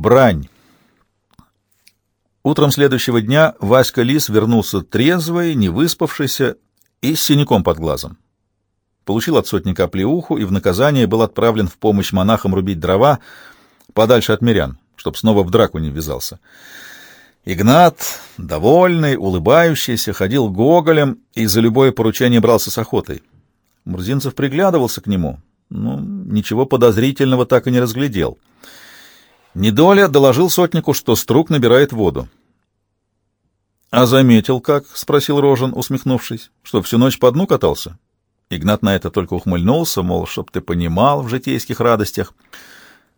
Брань. Утром следующего дня Васька Лис вернулся трезвый, невыспавшийся и с синяком под глазом. Получил от сотника оплеуху и в наказание был отправлен в помощь монахам рубить дрова подальше от мирян, чтоб снова в драку не ввязался. Игнат, довольный, улыбающийся, ходил гоголем и за любое поручение брался с охотой. Мурзинцев приглядывался к нему, но ничего подозрительного так и не разглядел. Недоля доложил сотнику, что струк набирает воду. — А заметил как? — спросил Рожен, усмехнувшись. — Что, всю ночь по дну катался? Игнат на это только ухмыльнулся, мол, чтоб ты понимал в житейских радостях.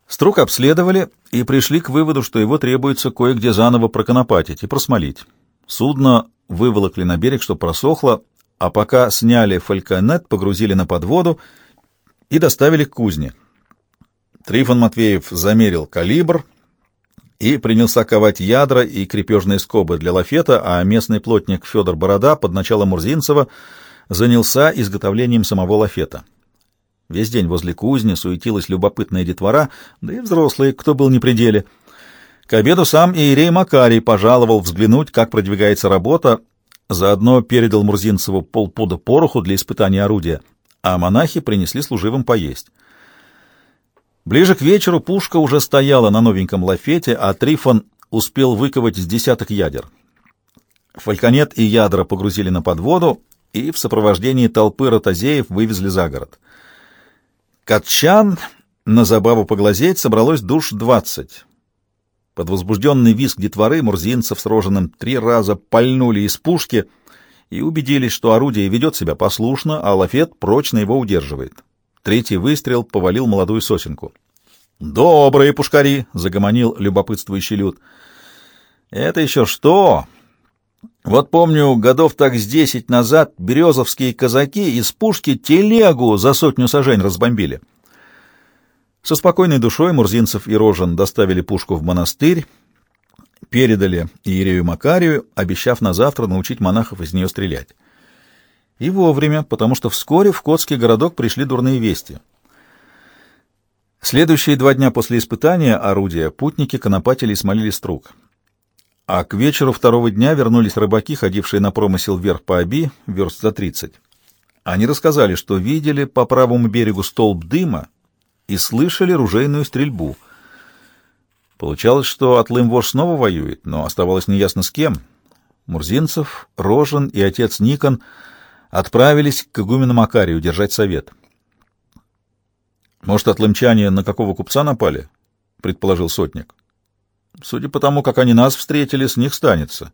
Струк обследовали и пришли к выводу, что его требуется кое-где заново проконопатить и просмолить. Судно выволокли на берег, что просохло, а пока сняли фальконет, погрузили на подводу и доставили к кузне. Трифон Матвеев замерил калибр и принялся ковать ядра и крепежные скобы для лафета, а местный плотник Федор Борода под началом Мурзинцева занялся изготовлением самого лафета. Весь день возле кузни суетилась любопытная детвора, да и взрослые, кто был не при деле. К обеду сам Иерей Макарий пожаловал взглянуть, как продвигается работа, заодно передал Мурзинцеву полпуда пороху для испытания орудия, а монахи принесли служивым поесть. Ближе к вечеру пушка уже стояла на новеньком лафете, а Трифон успел выковать с десяток ядер. Фальконет и ядра погрузили на подводу и в сопровождении толпы ротозеев вывезли за город. Катчан на забаву поглазеть собралось душ двадцать. Под возбужденный визг детворы мурзинцев с роженым три раза пальнули из пушки и убедились, что орудие ведет себя послушно, а лафет прочно его удерживает. Третий выстрел повалил молодую сосенку. «Добрые пушкари!» — загомонил любопытствующий люд. «Это еще что?» Вот помню, годов так с десять назад березовские казаки из пушки телегу за сотню сажень разбомбили. Со спокойной душой Мурзинцев и Рожен доставили пушку в монастырь, передали Иерею Макарию, обещав на завтра научить монахов из нее стрелять. И вовремя, потому что вскоре в Котский городок пришли дурные вести. Следующие два дня после испытания орудия путники конопатили и смолили струк. А к вечеру второго дня вернулись рыбаки, ходившие на промысел вверх по Оби, верст за тридцать. Они рассказали, что видели по правому берегу столб дыма и слышали ружейную стрельбу. Получалось, что Атлым-Вож снова воюет, но оставалось неясно с кем. Мурзинцев, Рожен и отец Никон отправились к игумену Макарию держать совет. «Может, атлымчане на какого купца напали?» — предположил сотник. Судя по тому, как они нас встретили, с них станется.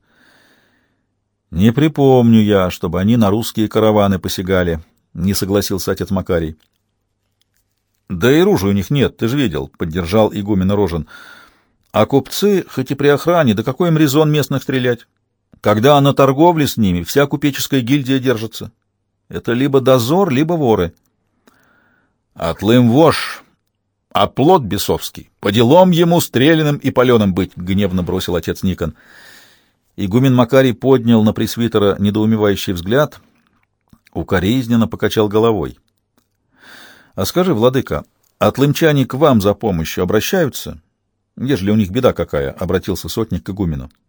Не припомню я, чтобы они на русские караваны посягали, — не согласился отец Макарий. Да и ружья у них нет, ты же видел, — поддержал игумен Рожен. А купцы, хоть и при охране, да какой им резон местных стрелять? Когда на торговле с ними вся купеческая гильдия держится. Это либо дозор, либо воры. Отлым вож, а плод бесовский. По делам ему стрелянным и паленым быть, — гневно бросил отец Никон. Игумен Макарий поднял на пресвитера недоумевающий взгляд, укоризненно покачал головой. — А скажи, владыка, отлымчане к вам за помощью обращаются? Ежели у них беда какая, — обратился сотник к игумену. —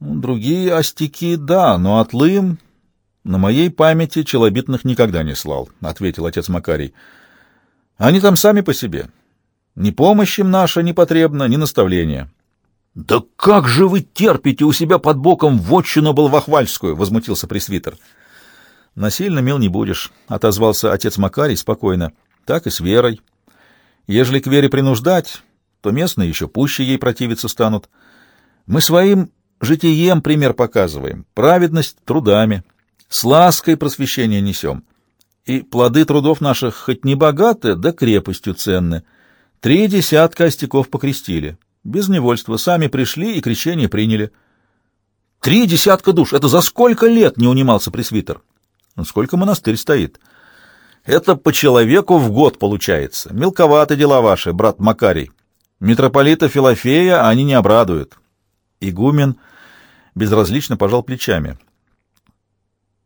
Другие остяки, да, но отлым на моей памяти челобитных никогда не слал, — ответил отец Макарий. — они там сами по себе. Ни помощь им наша не потребна, ни наставления. — Да как же вы терпите у себя под боком вотчину Балвахвальскую? — возмутился пресвитер. — Насильно мил не будешь, — отозвался отец Макарий спокойно. — Так и с верой. Ежели к вере принуждать, то местные еще пуще ей противиться станут. Мы своим житием пример показываем, праведность трудами, с лаской просвещение несем и плоды трудов наших хоть не богаты, да крепостью ценны. Три десятка остяков покрестили. Без невольства сами пришли и крещение приняли. Три десятка душ! Это за сколько лет не унимался пресвитер? Сколько монастырь стоит? Это по человеку в год получается. Мелковаты дела ваши, брат Макарий. Митрополита Филофея они не обрадуют. Игумен безразлично пожал плечами.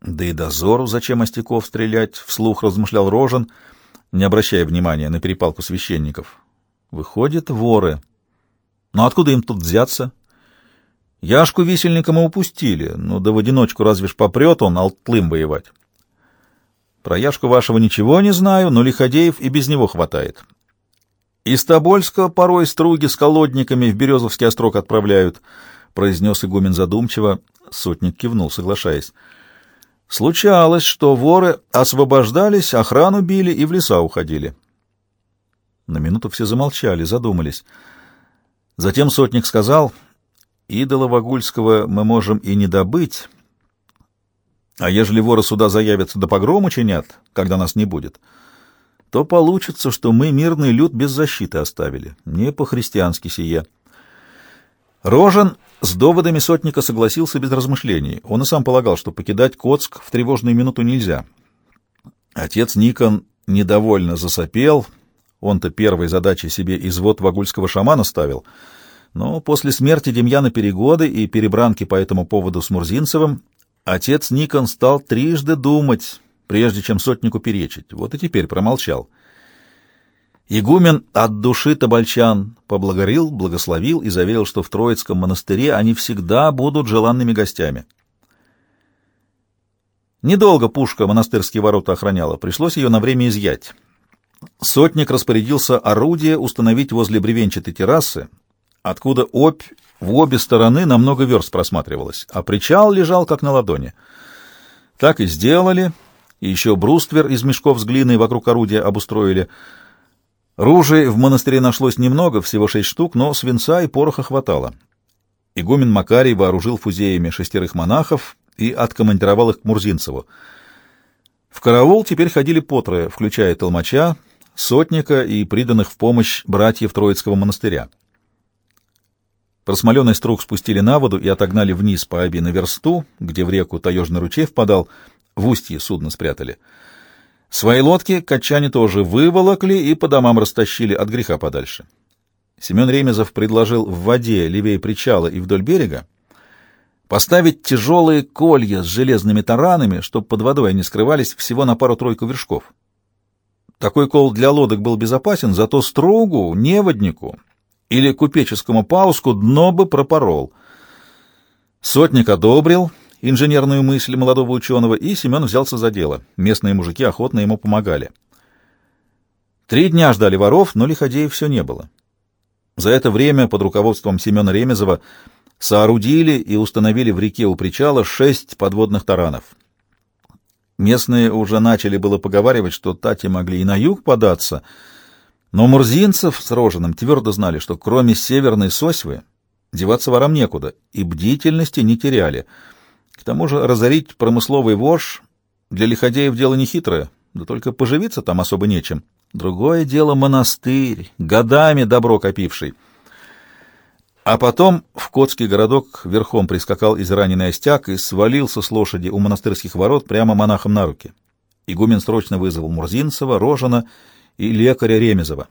Да и дозору зачем остяков стрелять, вслух размышлял Рожен, не обращая внимания на перепалку священников. Выходит, воры. Но откуда им тут взяться? Яшку висельника мы упустили, но да в одиночку разве ж попрет он алтлым воевать. Про Яшку вашего ничего не знаю, но лиходеев и без него хватает. Из Тобольска порой струги с колодниками в Березовский острог отправляют, — произнес игумен задумчиво. Сотник кивнул, соглашаясь. Случалось, что воры освобождались, охрану били и в леса уходили. На минуту все замолчали, задумались. Затем сотник сказал, «Идола Вагульского мы можем и не добыть, а ежели воры сюда заявятся да погром учинят, когда нас не будет, то получится, что мы мирный люд без защиты оставили. Не по-христиански сие». Рожен с доводами сотника согласился без размышлений. Он и сам полагал, что покидать Коцк в тревожную минуту нельзя. Отец Никон недовольно засопел. Он-то первой задачей себе извод вагульского шамана ставил. Но после смерти Демьяна Перегоды и перебранки по этому поводу с Мурзинцевым отец Никон стал трижды думать, прежде чем сотнику перечить. Вот и теперь промолчал. Игумен от души табальчан поблагодарил, благословил и заверил, что в Троицком монастыре они всегда будут желанными гостями. Недолго пушка монастырские ворота охраняла, пришлось ее на время изъять. Сотник распорядился орудие установить возле бревенчатой террасы, откуда опь в обе стороны на много верст просматривалась, а причал лежал как на ладони. Так и сделали, и еще бруствер из мешков с глиной вокруг орудия обустроили — Ружей в монастыре нашлось немного, всего шесть штук, но свинца и пороха хватало. Игумен Макарий вооружил фузеями шестерых монахов и откомандировал их к Мурзинцеву. В караул теперь ходили потрое, включая толмача, сотника и приданных в помощь братьев Троицкого монастыря. Просмоленный струк спустили на воду и отогнали вниз по Аби на версту, где в реку Таежный ручей впадал, в устье судно спрятали — Свои лодки качане тоже выволокли и по домам растащили от греха подальше. Семен Ремезов предложил в воде левее причала и вдоль берега поставить тяжелые колья с железными таранами, чтобы под водой они скрывались всего на пару-тройку вершков. Такой кол для лодок был безопасен, зато стругу, неводнику или купеческому пауску дно бы пропорол. Сотник одобрил — инженерную мысль молодого ученого, и Семен взялся за дело. Местные мужики охотно ему помогали. Три дня ждали воров, но лиходеев все не было. За это время под руководством Семена Ремезова соорудили и установили в реке у причала шесть подводных таранов. Местные уже начали было поговаривать, что тати могли и на юг податься, но мурзинцев с Роженым твердо знали, что кроме северной сосьвы деваться ворам некуда, и бдительности не теряли — к тому же разорить промысловый вож для лиходеев дело нехитрое, да только поживиться там особо нечем. Другое дело монастырь, годами добро копивший. А потом в Котский городок верхом прискакал израненный остяк и свалился с лошади у монастырских ворот прямо монахом на руки. Игумен срочно вызвал Мурзинцева, Рожина и лекаря Ремезова.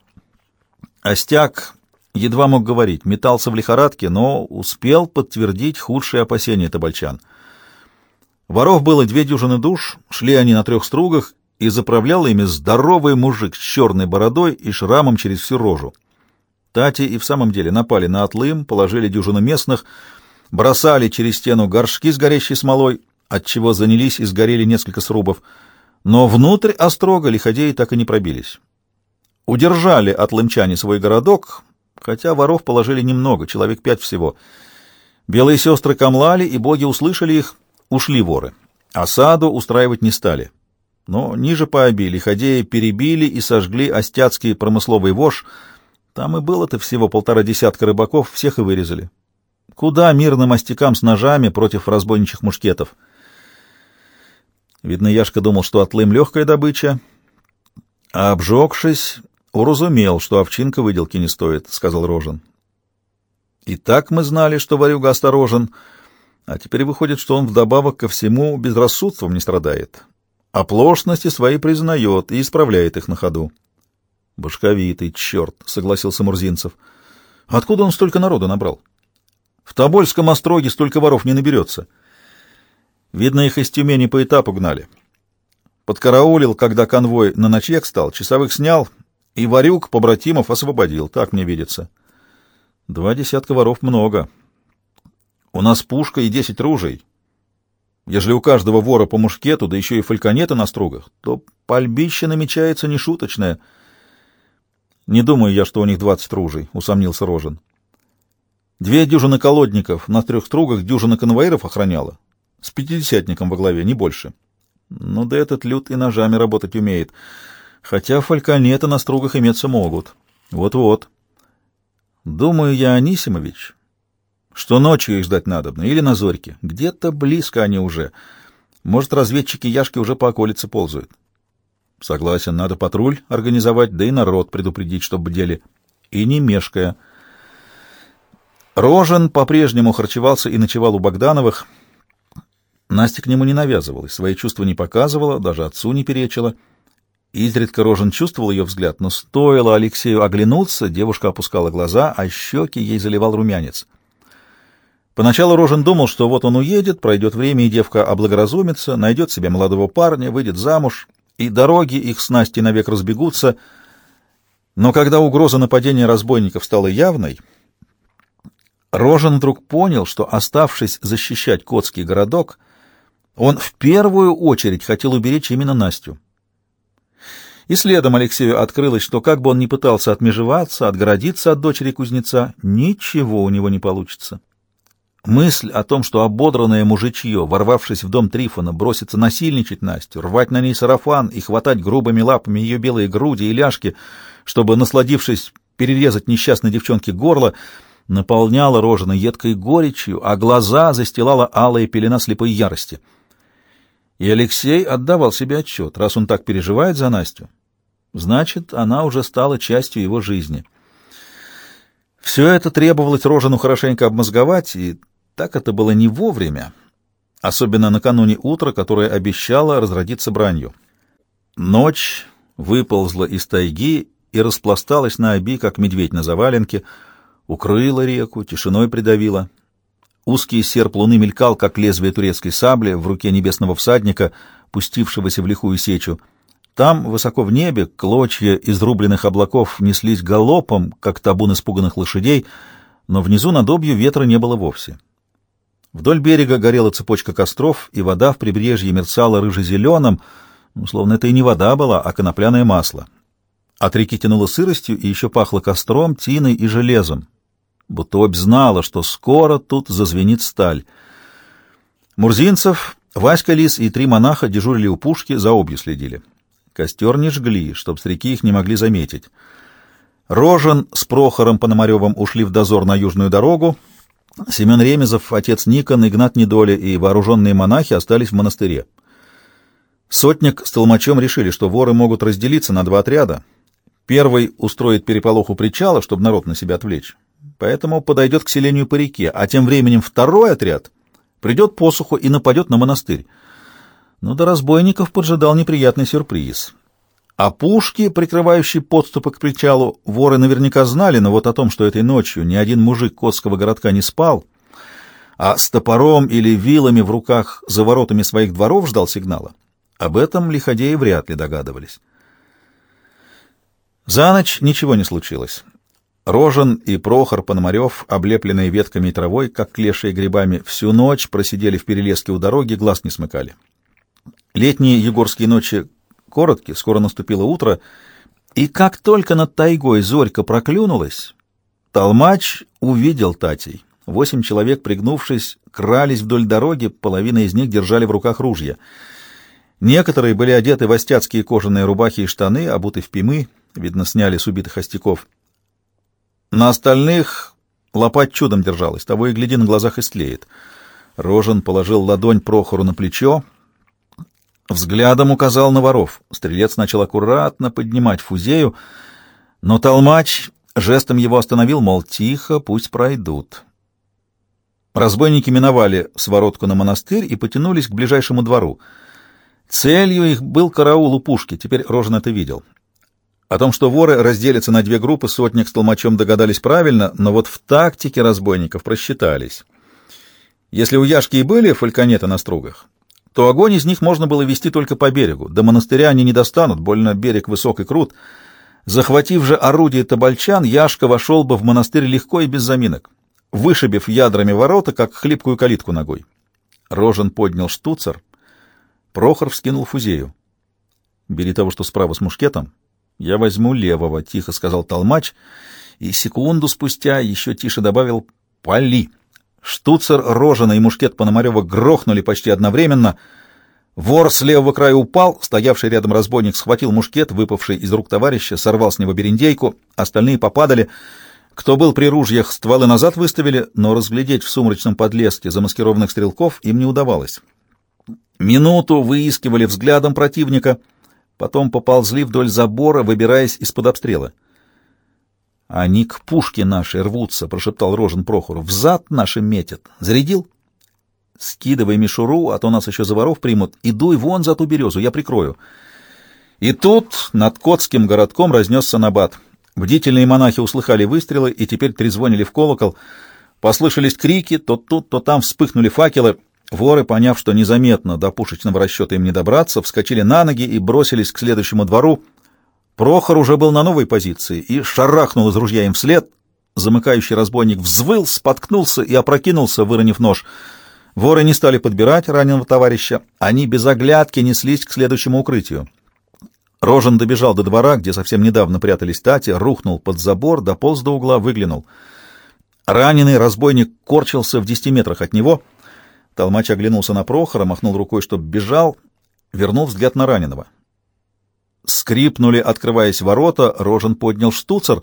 Остяк едва мог говорить, метался в лихорадке, но успел подтвердить худшие опасения табальчан — Воров было две дюжины душ, шли они на трех стругах, и заправлял ими здоровый мужик с черной бородой и шрамом через всю рожу. Тати и в самом деле напали на отлым, положили дюжину местных, бросали через стену горшки с горящей смолой, отчего занялись и сгорели несколько срубов, но внутрь острога лиходеи так и не пробились. Удержали отлымчане свой городок, хотя воров положили немного, человек пять всего. Белые сестры камлали, и боги услышали их, Ушли воры. Осаду устраивать не стали. Но ниже по оби лиходеи перебили и сожгли остяцкий промысловый вож. Там и было-то всего полтора десятка рыбаков, всех и вырезали. Куда мирным остякам с ножами против разбойничьих мушкетов? Видно, Яшка думал, что отлым легкая добыча, а, обжегшись, уразумел, что овчинка выделки не стоит, — сказал Рожен. И так мы знали, что Варюга осторожен — а теперь выходит, что он вдобавок ко всему безрассудством не страдает. Оплошности свои признает и исправляет их на ходу. — Башковитый черт, — согласился Мурзинцев. — Откуда он столько народа набрал? В Тобольском остроге столько воров не наберется. Видно, их из Тюмени по этапу гнали. Подкараулил, когда конвой на ночлег стал, часовых снял, и Варюк побратимов освободил, так мне видится. — Два десятка воров много. У нас пушка и десять ружей. Ежели у каждого вора по мушкету, да еще и фальконеты на стругах, то пальбище намечается нешуточное. Не думаю я, что у них двадцать ружей, — усомнился Рожен. Две дюжины колодников на трех стругах дюжина конвоиров охраняла. С пятидесятником во главе, не больше. Ну да этот люд и ножами работать умеет. Хотя фальконеты на стругах иметься могут. Вот-вот. Думаю я, Анисимович, что ночью их ждать надобно, или на зорьке. Где-то близко они уже. Может, разведчики Яшки уже по околице ползают. Согласен, надо патруль организовать, да и народ предупредить, чтобы бдели. И не мешкая. Рожен по-прежнему харчевался и ночевал у Богдановых. Настя к нему не навязывалась, свои чувства не показывала, даже отцу не перечила — Изредка Рожен чувствовал ее взгляд, но стоило Алексею оглянуться, девушка опускала глаза, а щеки ей заливал румянец. Поначалу Рожен думал, что вот он уедет, пройдет время, и девка облагоразумится, найдет себе молодого парня, выйдет замуж, и дороги их с Настей навек разбегутся. Но когда угроза нападения разбойников стала явной, Рожен вдруг понял, что, оставшись защищать Котский городок, он в первую очередь хотел уберечь именно Настю. И следом Алексею открылось, что как бы он ни пытался отмежеваться, отгородиться от дочери кузнеца, ничего у него не получится. Мысль о том, что ободранное мужичье, ворвавшись в дом Трифона, бросится насильничать Настю, рвать на ней сарафан и хватать грубыми лапами ее белые груди и ляжки, чтобы, насладившись, перерезать несчастной девчонке горло, наполняла Рожина едкой горечью, а глаза застилала алая пелена слепой ярости. И Алексей отдавал себе отчет, раз он так переживает за Настю, Значит, она уже стала частью его жизни. Все это требовалось Рожину хорошенько обмозговать, и так это было не вовремя, особенно накануне утра, которое обещало разродиться бранью. Ночь выползла из тайги и распласталась на оби, как медведь на заваленке, укрыла реку, тишиной придавила. Узкий серп луны мелькал, как лезвие турецкой сабли в руке небесного всадника, пустившегося в лихую сечу — там, высоко в небе, клочья изрубленных облаков неслись галопом, как табун испуганных лошадей, но внизу над обью ветра не было вовсе. Вдоль берега горела цепочка костров, и вода в прибрежье мерцала рыже-зеленым, ну, словно это и не вода была, а конопляное масло. От реки тянуло сыростью и еще пахло костром, тиной и железом, будто обь знала, что скоро тут зазвенит сталь. Мурзинцев, Васька Лис и три монаха дежурили у пушки, за обью следили. Костер не жгли, чтоб с реки их не могли заметить. Рожен с Прохором Пономаревым ушли в дозор на южную дорогу. Семен Ремезов, отец Никон, Игнат Недоля и вооруженные монахи остались в монастыре. Сотник с Толмачом решили, что воры могут разделиться на два отряда. Первый устроит переполох у причала, чтобы народ на себя отвлечь. Поэтому подойдет к селению по реке, а тем временем второй отряд придет посуху и нападет на монастырь но до разбойников поджидал неприятный сюрприз. А пушки, прикрывающие подступы к причалу, воры наверняка знали, но вот о том, что этой ночью ни один мужик Котского городка не спал, а с топором или вилами в руках за воротами своих дворов ждал сигнала, об этом лиходеи вряд ли догадывались. За ночь ничего не случилось. Рожен и Прохор Пономарев, облепленные ветками и травой, как клеши и грибами, всю ночь просидели в перелеске у дороги, глаз не смыкали. Летние егорские ночи короткие, скоро наступило утро, и как только над тайгой зорька проклюнулась, Толмач увидел Татей. Восемь человек, пригнувшись, крались вдоль дороги, половина из них держали в руках ружья. Некоторые были одеты в остяцкие кожаные рубахи и штаны, обуты в пимы, видно, сняли с убитых остяков. На остальных лопать чудом держалась, того и гляди, на глазах истлеет. Рожен положил ладонь Прохору на плечо, Взглядом указал на воров. Стрелец начал аккуратно поднимать фузею, но толмач жестом его остановил, мол, тихо, пусть пройдут. Разбойники миновали своротку на монастырь и потянулись к ближайшему двору. Целью их был караул у пушки, теперь Рожен это видел. О том, что воры разделятся на две группы, сотник с толмачом догадались правильно, но вот в тактике разбойников просчитались. Если у Яшки и были фальконеты на стругах, то огонь из них можно было вести только по берегу. До монастыря они не достанут, больно берег высок и крут. Захватив же орудие табальчан, Яшка вошел бы в монастырь легко и без заминок, вышибив ядрами ворота, как хлипкую калитку ногой. Рожен поднял штуцер, Прохор вскинул фузею. «Бери того, что справа с мушкетом. Я возьму левого», — тихо сказал толмач, и секунду спустя еще тише добавил «Пали». Штуцер, Рожена и мушкет Пономарева грохнули почти одновременно — Вор с левого края упал, стоявший рядом разбойник схватил мушкет, выпавший из рук товарища, сорвал с него берендейку, остальные попадали. Кто был при ружьях, стволы назад выставили, но разглядеть в сумрачном подлеске замаскированных стрелков им не удавалось. Минуту выискивали взглядом противника, потом поползли вдоль забора, выбираясь из-под обстрела. «Они к пушке нашей рвутся», — прошептал Рожен Прохору. «Взад нашим метят. Зарядил?» Скидывай мишуру, а то нас еще за воров примут, и дуй вон за ту березу, я прикрою. И тут над Котским городком разнесся набат. Бдительные монахи услыхали выстрелы и теперь трезвонили в колокол. Послышались крики, то тут, то там вспыхнули факелы. Воры, поняв, что незаметно до пушечного расчета им не добраться, вскочили на ноги и бросились к следующему двору. Прохор уже был на новой позиции и шарахнул из ружья им вслед. Замыкающий разбойник взвыл, споткнулся и опрокинулся, выронив нож — Воры не стали подбирать раненого товарища, они без оглядки неслись к следующему укрытию. Рожен добежал до двора, где совсем недавно прятались Тати, рухнул под забор, дополз до угла, выглянул. Раненый разбойник корчился в десяти метрах от него. Толмач оглянулся на Прохора, махнул рукой, чтоб бежал, вернул взгляд на раненого. Скрипнули, открываясь ворота, Рожен поднял штуцер,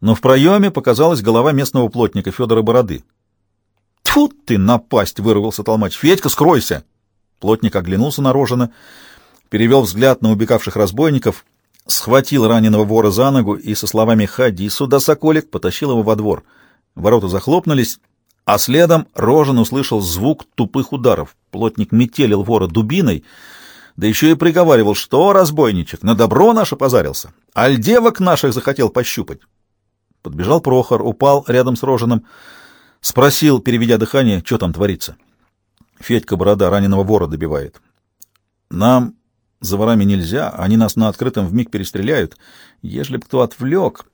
но в проеме показалась голова местного плотника Федора Бороды. Тьфу ты, напасть! — вырвался толмач. — Федька, скройся! Плотник оглянулся на Рожина, перевел взгляд на убегавших разбойников, схватил раненого вора за ногу и со словами «Ходи сюда, соколик!» потащил его во двор. Ворота захлопнулись, а следом Рожин услышал звук тупых ударов. Плотник метелил вора дубиной, да еще и приговаривал, что, разбойничек, на добро наше позарился, аль девок наших захотел пощупать. Подбежал Прохор, упал рядом с Рожиным, — Спросил, переведя дыхание, что там творится. Федька Борода раненого вора добивает. Нам за ворами нельзя, они нас на открытом вмиг перестреляют. Ежели б кто отвлек...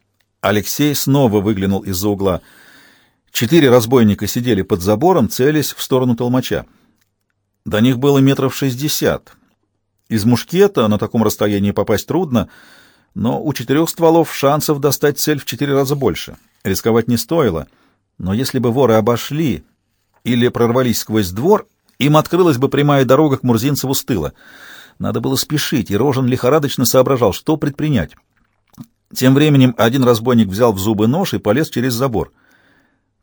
Алексей снова выглянул из-за угла. Четыре разбойника сидели под забором, целясь в сторону толмача. До них было метров шестьдесят. Из мушкета на таком расстоянии попасть трудно, но у четырех стволов шансов достать цель в четыре раза больше. Рисковать не стоило — но если бы воры обошли или прорвались сквозь двор, им открылась бы прямая дорога к Мурзинцеву с тыла. Надо было спешить, и Рожен лихорадочно соображал, что предпринять. Тем временем один разбойник взял в зубы нож и полез через забор.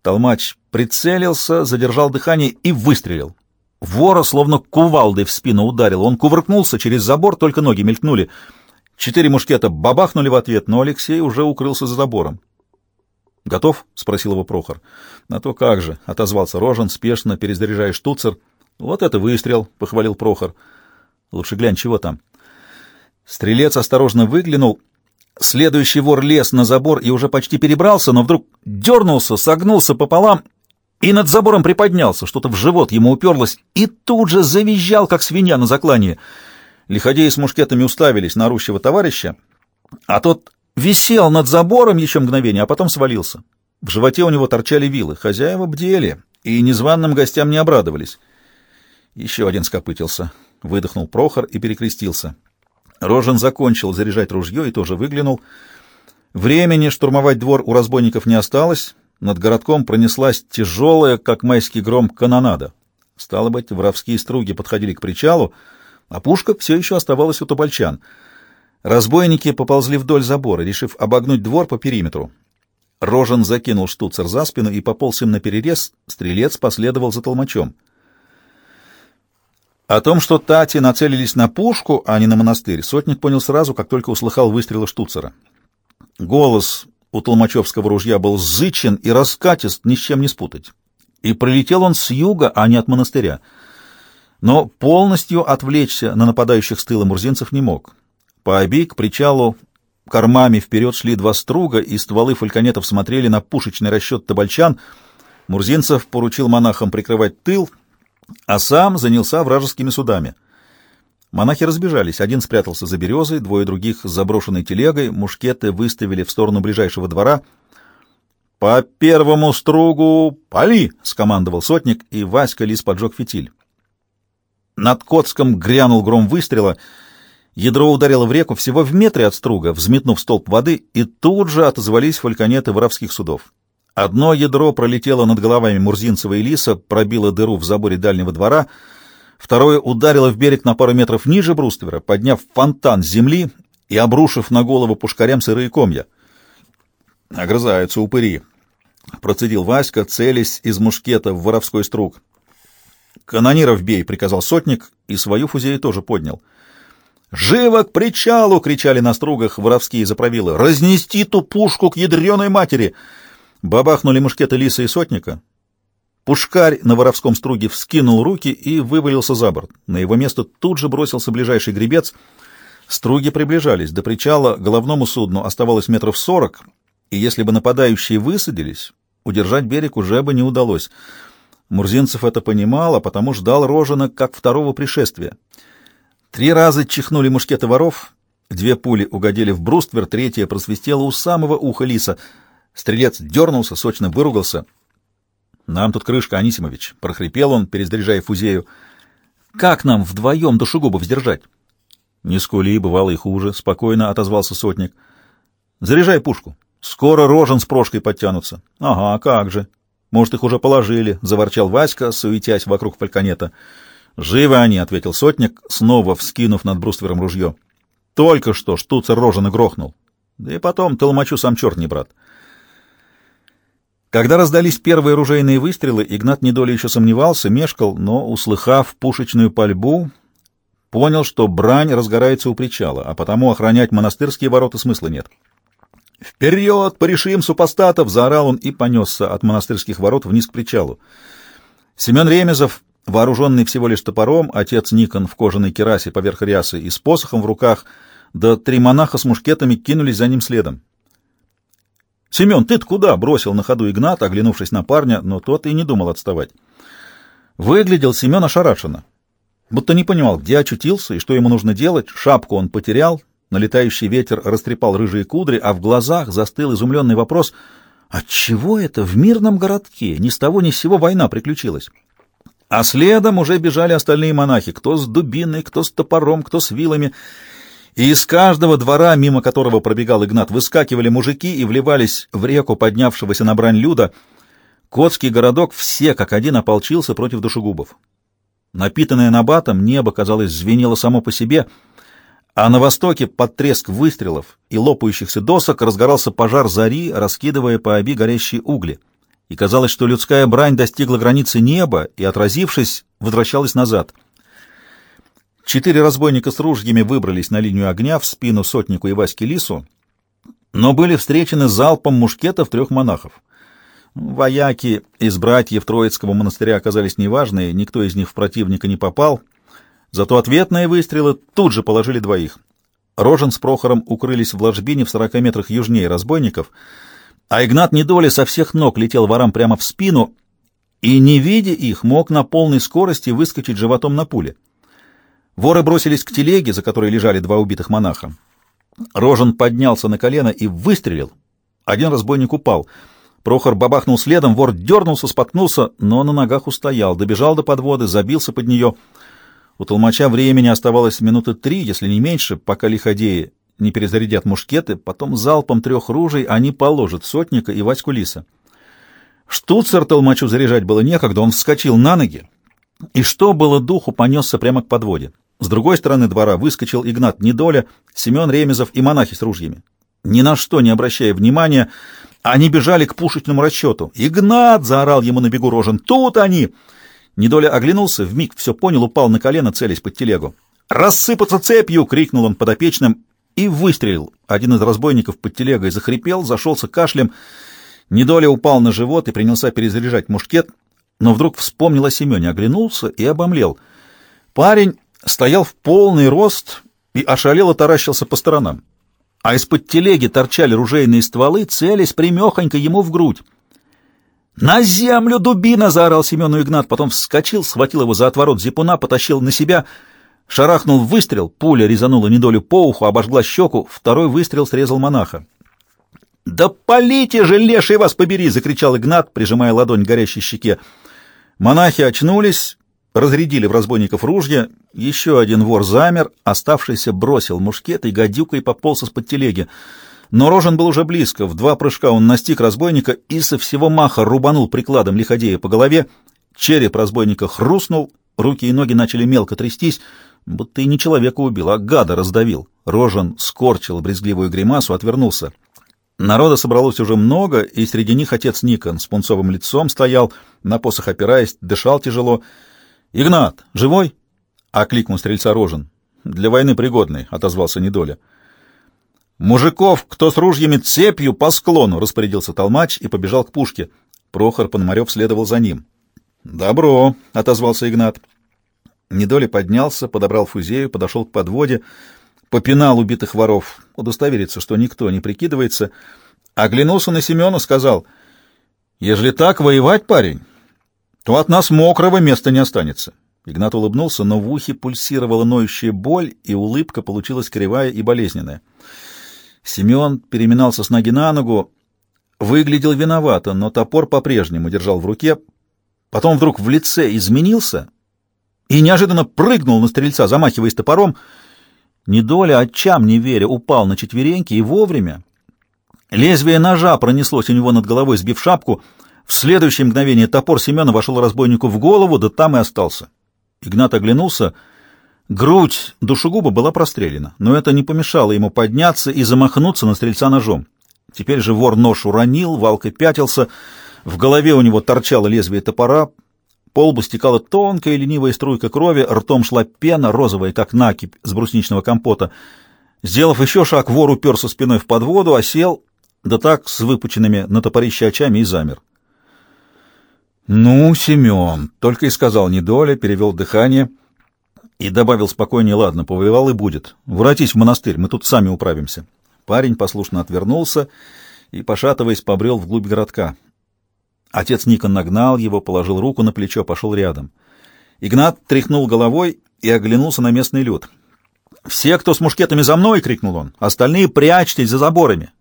Толмач прицелился, задержал дыхание и выстрелил. Вора словно кувалдой в спину ударил. Он кувыркнулся через забор, только ноги мелькнули. Четыре мушкета бабахнули в ответ, но Алексей уже укрылся за забором. «Готов?» — спросил его Прохор. «На то как же!» — отозвался Рожен, спешно перезаряжая штуцер. «Вот это выстрел!» — похвалил Прохор. «Лучше глянь, чего там». Стрелец осторожно выглянул. Следующий вор лез на забор и уже почти перебрался, но вдруг дернулся, согнулся пополам и над забором приподнялся. Что-то в живот ему уперлось и тут же завизжал, как свинья на заклании. Лиходеи с мушкетами уставились на орущего товарища, а тот Висел над забором еще мгновение, а потом свалился. В животе у него торчали вилы. Хозяева бдели и незваным гостям не обрадовались. Еще один скопытился. Выдохнул Прохор и перекрестился. Рожен закончил заряжать ружье и тоже выглянул. Времени штурмовать двор у разбойников не осталось. Над городком пронеслась тяжелая, как майский гром, канонада. Стало быть, воровские струги подходили к причалу, а пушка все еще оставалась у тобольчан — Разбойники поползли вдоль забора, решив обогнуть двор по периметру. Рожен закинул штуцер за спину и пополз им на перерез, стрелец последовал за толмачом. О том, что Тати нацелились на пушку, а не на монастырь, сотник понял сразу, как только услыхал выстрелы штуцера. Голос у толмачевского ружья был зычен и раскатист, ни с чем не спутать. И пролетел он с юга, а не от монастыря. Но полностью отвлечься на нападающих с тыла мурзинцев не мог. По обей к причалу кормами вперед шли два струга, и стволы фальконетов смотрели на пушечный расчет табальчан. Мурзинцев поручил монахам прикрывать тыл, а сам занялся вражескими судами. Монахи разбежались. Один спрятался за березой, двое других с заброшенной телегой, мушкеты выставили в сторону ближайшего двора. «По первому стругу пали!» — скомандовал сотник, и Васька лис поджег фитиль. Над Коцком грянул гром выстрела. Ядро ударило в реку всего в метре от струга, взметнув столб воды, и тут же отозвались фальконеты воровских судов. Одно ядро пролетело над головами Мурзинцева и Лиса, пробило дыру в заборе дальнего двора, второе ударило в берег на пару метров ниже бруствера, подняв фонтан земли и обрушив на голову пушкарям сырые комья. «Огрызаются упыри», — процедил Васька, целясь из мушкета в воровской струг. «Канониров бей!» — приказал сотник, и свою фузею тоже поднял. «Живо к причалу!» — кричали на стругах воровские заправилы. «Разнести ту пушку к ядреной матери!» Бабахнули мушкеты лиса и сотника. Пушкарь на воровском струге вскинул руки и вывалился за борт. На его место тут же бросился ближайший гребец. Струги приближались. До причала головному судну оставалось метров сорок, и если бы нападающие высадились, удержать берег уже бы не удалось. Мурзинцев это понимал, а потому ждал Рожина как второго пришествия. Три раза чихнули мушкеты воров, две пули угодили в бруствер, третья просвистела у самого уха лиса. Стрелец дернулся, сочно выругался. «Нам тут крышка, Анисимович», — прохрипел он, перезаряжая фузею. «Как нам вдвоем душегубов сдержать?» «Не скули, бывало и хуже», — спокойно отозвался сотник. «Заряжай пушку. Скоро рожен с прошкой подтянутся. Ага, как же. Может, их уже положили, — заворчал Васька, суетясь вокруг фальконета. Живы они, — ответил сотник, снова вскинув над бруствером ружье. Только что штуцер рожен и грохнул. Да и потом толмачу сам черт не брат. Когда раздались первые ружейные выстрелы, Игнат недолей еще сомневался, мешкал, но, услыхав пушечную пальбу, понял, что брань разгорается у причала, а потому охранять монастырские ворота смысла нет. «Вперед! Порешим супостатов!» — заорал он и понесся от монастырских ворот вниз к причалу. Семен Ремезов, вооруженный всего лишь топором, отец Никон в кожаной керасе поверх рясы и с посохом в руках, да три монаха с мушкетами кинулись за ним следом. «Семен, ты-то куда?» — бросил на ходу Игнат, оглянувшись на парня, но тот и не думал отставать. Выглядел Семен ошарашенно, будто не понимал, где очутился и что ему нужно делать, шапку он потерял, Налетающий ветер растрепал рыжие кудри, а в глазах застыл изумленный вопрос «Отчего это в мирном городке ни с того ни с сего война приключилась?» А следом уже бежали остальные монахи, кто с дубиной, кто с топором, кто с вилами. И из каждого двора, мимо которого пробегал Игнат, выскакивали мужики и вливались в реку поднявшегося на брань люда. Котский городок все как один ополчился против душегубов. Напитанное набатом, небо, казалось, звенело само по себе — а на востоке под треск выстрелов и лопающихся досок разгорался пожар зари, раскидывая по оби горящие угли. И казалось, что людская брань достигла границы неба и, отразившись, возвращалась назад. Четыре разбойника с ружьями выбрались на линию огня в спину сотнику и Ваське Лису, но были встречены залпом мушкетов трех монахов. Вояки из братьев Троицкого монастыря оказались неважные, никто из них в противника не попал — Зато ответные выстрелы тут же положили двоих. Рожен с Прохором укрылись в ложбине в сорока метрах южнее разбойников, а Игнат недоли со всех ног летел ворам прямо в спину и, не видя их, мог на полной скорости выскочить животом на пуле. Воры бросились к телеге, за которой лежали два убитых монаха. Рожен поднялся на колено и выстрелил. Один разбойник упал. Прохор бабахнул следом, вор дернулся, споткнулся, но на ногах устоял, добежал до подводы, забился под нее — у толмача времени оставалось минуты три, если не меньше, пока лиходеи не перезарядят мушкеты, потом залпом трех ружей они положат сотника и Ваську Лиса. Штуцер толмачу заряжать было некогда, он вскочил на ноги, и что было духу, понесся прямо к подводе. С другой стороны двора выскочил Игнат Недоля, Семен Ремезов и монахи с ружьями. Ни на что не обращая внимания, они бежали к пушечному расчету. «Игнат!» — заорал ему на бегу Рожен. «Тут они!» Недоля оглянулся, вмиг все понял, упал на колено, целясь под телегу. «Рассыпаться цепью!» — крикнул он подопечным и выстрелил. Один из разбойников под телегой захрипел, зашелся кашлем. Недоля упал на живот и принялся перезаряжать мушкет, но вдруг вспомнил о Семене, оглянулся и обомлел. Парень стоял в полный рост и ошалело таращился по сторонам. А из-под телеги торчали ружейные стволы, целясь примехонько ему в грудь. «На землю, дубина!» — заорал Семену Игнат, потом вскочил, схватил его за отворот зипуна, потащил на себя. Шарахнул выстрел, пуля резанула недолю по уху, обожгла щеку, второй выстрел срезал монаха. «Да полите же, леший вас побери!» — закричал Игнат, прижимая ладонь к горящей щеке. Монахи очнулись, разрядили в разбойников ружья. Еще один вор замер, оставшийся бросил мушкет и гадюкой пополз из-под телеги. Но Рожен был уже близко. В два прыжка он настиг разбойника и со всего маха рубанул прикладом лиходея по голове. Череп разбойника хрустнул, руки и ноги начали мелко трястись, будто и не человека убил, а гада раздавил. Рожен скорчил брезгливую гримасу, отвернулся. Народа собралось уже много, и среди них отец Никон с пунцовым лицом стоял, на посох опираясь, дышал тяжело. «Игнат, живой?» — окликнул стрельца Рожен. «Для войны пригодный», — отозвался Недоля. «Мужиков, кто с ружьями цепью по склону!» — распорядился толмач и побежал к пушке. Прохор Пономарев следовал за ним. «Добро!» — отозвался Игнат. Недоля поднялся, подобрал фузею, подошел к подводе — попинал убитых воров, удостовериться, что никто не прикидывается, оглянулся на Семена, сказал, «Ежели так воевать, парень, то от нас мокрого места не останется». Игнат улыбнулся, но в ухе пульсировала ноющая боль, и улыбка получилась кривая и болезненная. Семен переминался с ноги на ногу, выглядел виновато, но топор по-прежнему держал в руке, потом вдруг в лице изменился и неожиданно прыгнул на стрельца, замахиваясь топором — Недоля, отчам не веря, упал на четвереньки и вовремя. Лезвие ножа пронеслось у него над головой, сбив шапку. В следующее мгновение топор Семена вошел разбойнику в голову, да там и остался. Игнат оглянулся. Грудь душегуба была прострелена, но это не помешало ему подняться и замахнуться на стрельца ножом. Теперь же вор нож уронил, валкой пятился, в голове у него торчало лезвие топора, по лбу стекала тонкая ленивая струйка крови, ртом шла пена, розовая, как накипь с брусничного компота. Сделав еще шаг, вор уперся спиной в подводу, осел, да так, с выпученными на топорище очами, и замер. «Ну, Семен!» — только и сказал недоля, перевел дыхание и добавил спокойнее, «Ладно, повоевал и будет. Воротись в монастырь, мы тут сами управимся». Парень послушно отвернулся и, пошатываясь, побрел вглубь городка. Отец Никон нагнал его, положил руку на плечо, пошел рядом. Игнат тряхнул головой и оглянулся на местный люд. «Все, кто с мушкетами за мной!» — крикнул он. «Остальные прячьтесь за заборами!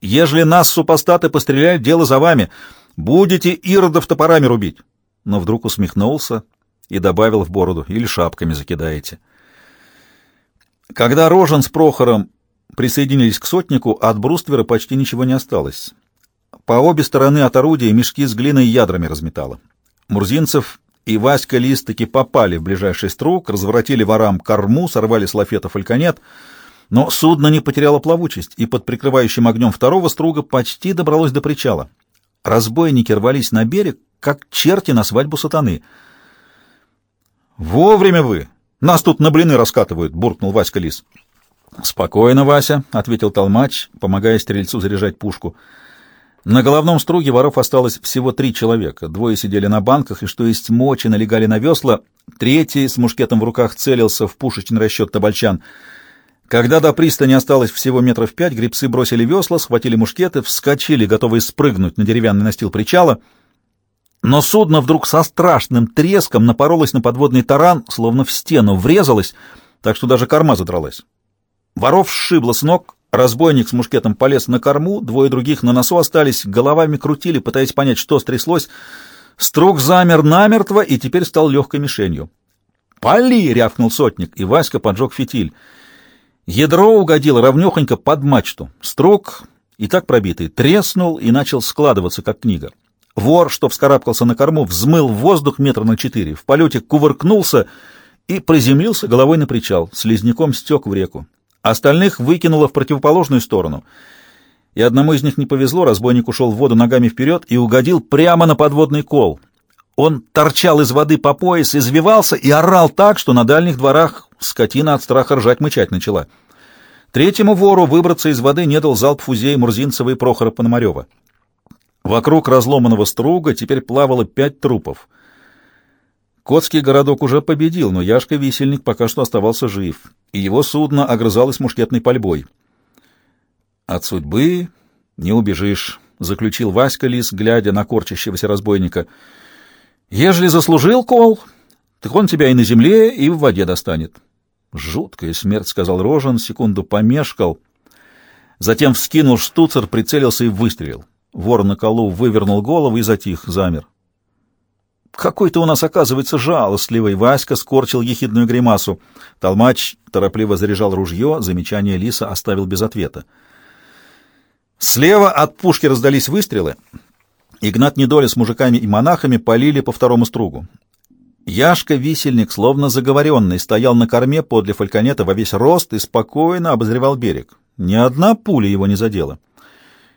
Ежели нас супостаты постреляют, дело за вами! Будете иродов топорами рубить!» Но вдруг усмехнулся и добавил в бороду. «Или шапками закидаете!» Когда Рожен с Прохором присоединились к сотнику, от бруствера почти ничего не осталось. По обе стороны от орудия мешки с глиной и ядрами разметало. Мурзинцев и Васька Лис таки попали в ближайший струк, разворотили ворам корму, сорвали с лафета фальконет, но судно не потеряло плавучесть, и под прикрывающим огнем второго струга почти добралось до причала. Разбойники рвались на берег, как черти на свадьбу сатаны. «Вовремя вы! Нас тут на блины раскатывают!» — буркнул Васька Лис. «Спокойно, Вася», — ответил толмач, помогая стрельцу заряжать пушку. На головном струге воров осталось всего три человека. Двое сидели на банках и, что есть мочи, налегали на весла. Третий с мушкетом в руках целился в пушечный расчет табальчан. Когда до пристани осталось всего метров пять, гребцы бросили весла, схватили мушкеты, вскочили, готовые спрыгнуть на деревянный настил причала. Но судно вдруг со страшным треском напоролось на подводный таран, словно в стену врезалось, так что даже корма задралась. Воров сшибло с ног, Разбойник с мушкетом полез на корму, двое других на носу остались, головами крутили, пытаясь понять, что стряслось. Струк замер намертво и теперь стал легкой мишенью. «Пали!» — рявкнул сотник, и Васька поджег фитиль. Ядро угодило ровнехонько под мачту. Струк, и так пробитый, треснул и начал складываться, как книга. Вор, что вскарабкался на корму, взмыл в воздух метра на четыре, в полете кувыркнулся и приземлился головой на причал, слизняком стек в реку. Остальных выкинуло в противоположную сторону. И одному из них не повезло, разбойник ушел в воду ногами вперед и угодил прямо на подводный кол. Он торчал из воды по пояс, извивался и орал так, что на дальних дворах скотина от страха ржать мычать начала. Третьему вору выбраться из воды не дал залп фузей Мурзинцева и Прохора Пономарева. Вокруг разломанного струга теперь плавало пять трупов. Котский городок уже победил, но Яшка-висельник пока что оставался жив и его судно огрызалось мушкетной пальбой. «От судьбы не убежишь», — заключил Васька Лис, глядя на корчащегося разбойника. «Ежели заслужил кол, так он тебя и на земле, и в воде достанет. Жуткая смерть, сказал Рожен, секунду помешкал, затем вскинул штуцер, прицелился и выстрелил. Вор на колу вывернул голову и затих, замер. «Какой ты у нас, оказывается, жалостливый!» Васька скорчил ехидную гримасу. Толмач торопливо заряжал ружье, замечание Лиса оставил без ответа. Слева от пушки раздались выстрелы. Игнат Недоля с мужиками и монахами полили по второму стругу. Яшка-висельник, словно заговоренный, стоял на корме подле фальконета во весь рост и спокойно обозревал берег. Ни одна пуля его не задела.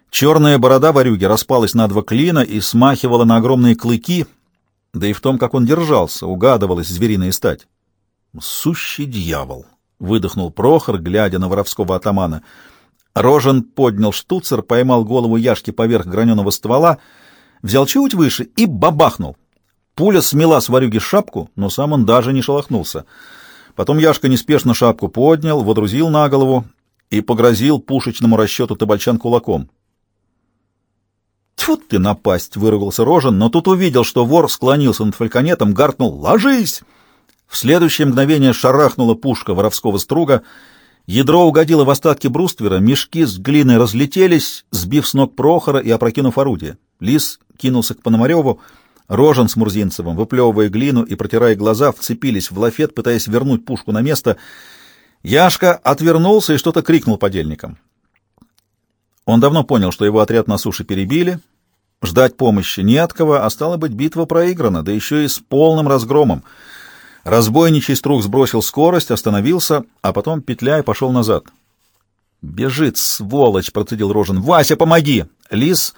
Черная борода ворюги распалась на два клина и смахивала на огромные клыки, да и в том, как он держался, угадывалась звериная стать. «Сущий дьявол!» — выдохнул Прохор, глядя на воровского атамана. Рожен поднял штуцер, поймал голову Яшки поверх граненого ствола, взял чуть выше и бабахнул. Пуля смела с ворюги шапку, но сам он даже не шелохнулся. Потом Яшка неспешно шапку поднял, водрузил на голову и погрозил пушечному расчету табальчан кулаком. «Тьфу ты напасть!» — выругался Рожен, но тут увидел, что вор склонился над фальконетом, гаркнул «Ложись!». В следующее мгновение шарахнула пушка воровского струга, ядро угодило в остатки бруствера, мешки с глиной разлетелись, сбив с ног Прохора и опрокинув орудие. Лис кинулся к Пономареву, Рожен с Мурзинцевым, выплевывая глину и протирая глаза, вцепились в лафет, пытаясь вернуть пушку на место. Яшка отвернулся и что-то крикнул подельникам. Он давно понял, что его отряд на суше перебили, ждать помощи не от кого, а стало быть, битва проиграна, да еще и с полным разгромом. Разбойничий струк сбросил скорость, остановился, а потом, петляя, пошел назад. «Бежит, сволочь!» — процедил Рожен. «Вася, помоги!» Лис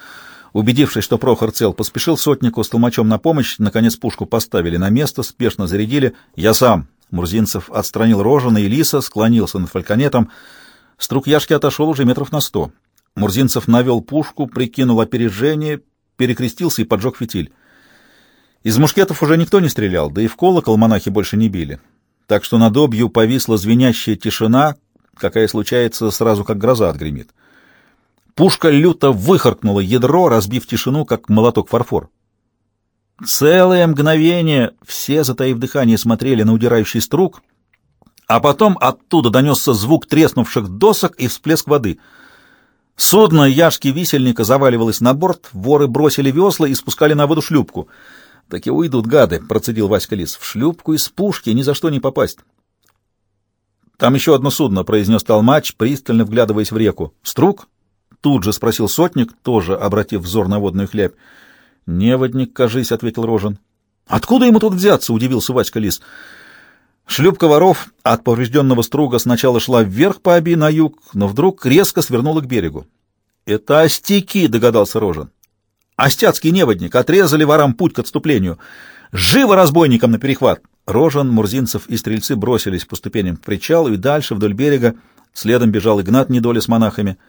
Убедившись, что Прохор цел, поспешил сотнику с толмачом на помощь, наконец пушку поставили на место, спешно зарядили. «Я сам!» Мурзинцев отстранил Рожина и Лиса, склонился над фальконетом. Струк Яшки отошел уже метров на сто. Мурзинцев навел пушку, прикинул опережение, перекрестился и поджег фитиль. Из мушкетов уже никто не стрелял, да и в колокол монахи больше не били. Так что над обью повисла звенящая тишина, какая случается сразу, как гроза отгремит. Пушка люто выхаркнула ядро, разбив тишину, как молоток фарфор. Целое мгновение все, затаив дыхание, смотрели на удирающий струк, а потом оттуда донесся звук треснувших досок и всплеск воды. Судно яшки-висельника заваливалось на борт, воры бросили весла и спускали на воду шлюпку. — Так и уйдут, гады, — процедил Васька Лис. — В шлюпку из пушки ни за что не попасть. — Там еще одно судно, — произнес Толмач, пристально вглядываясь в реку. — Струк? Тут же спросил сотник, тоже обратив взор на водную хлябь. «Неводник, кажись», — ответил Рожен. «Откуда ему тут взяться?» — удивился Васька Лис. Шлюпка воров от поврежденного струга сначала шла вверх по оби на юг, но вдруг резко свернула к берегу. «Это остяки», — догадался Рожен. «Остяцкий неводник. Отрезали ворам путь к отступлению. Живо разбойникам на перехват!» Рожен, Мурзинцев и стрельцы бросились по ступеням к причалу и дальше вдоль берега. Следом бежал Игнат Недоля с монахами —